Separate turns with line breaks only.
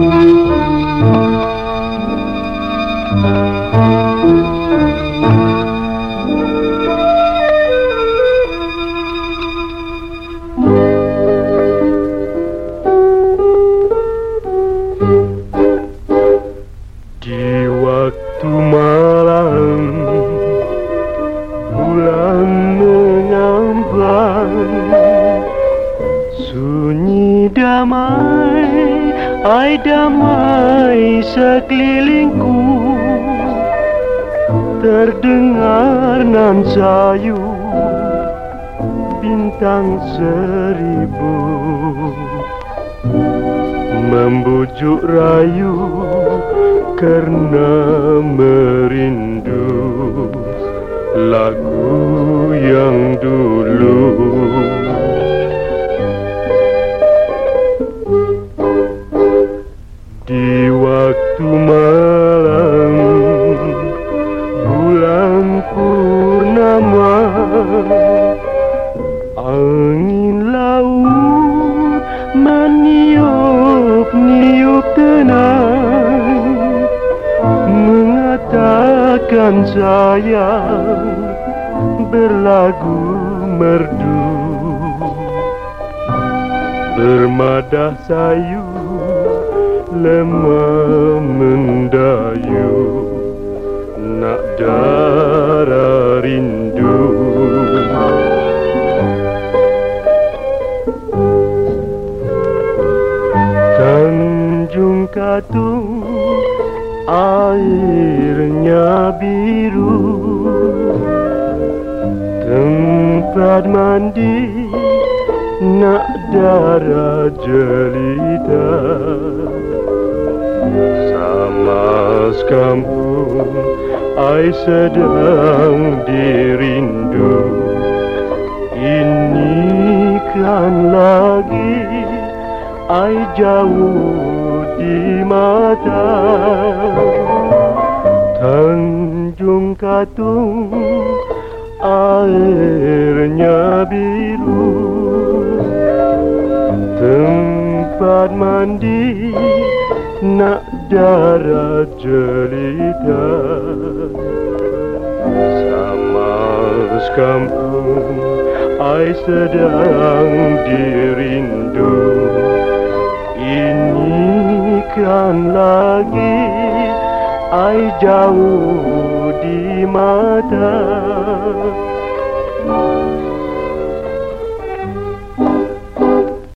damai, ai damai sekelilingku Terdengar nan sayu bintang seribu. Membujuk rayu karena merindu Lagu yang dulu purnama. Angin laut Meniup-niup tenang Mengatakan sayang Berlagu merdu. Bermadah sayu lemah mendayu nak darah rindu. Tanjung Katung airnya biru. Tempat mandi nak darah jelita. Sama sekampung ai sedang dirindu. Ini kan lagi ai jauh di mata. Tanjung Katung airnya biru tempat mandi nak darah jelita. Sama sekampung ai sedang dirindu. Ini kan lagi ai jauh di mata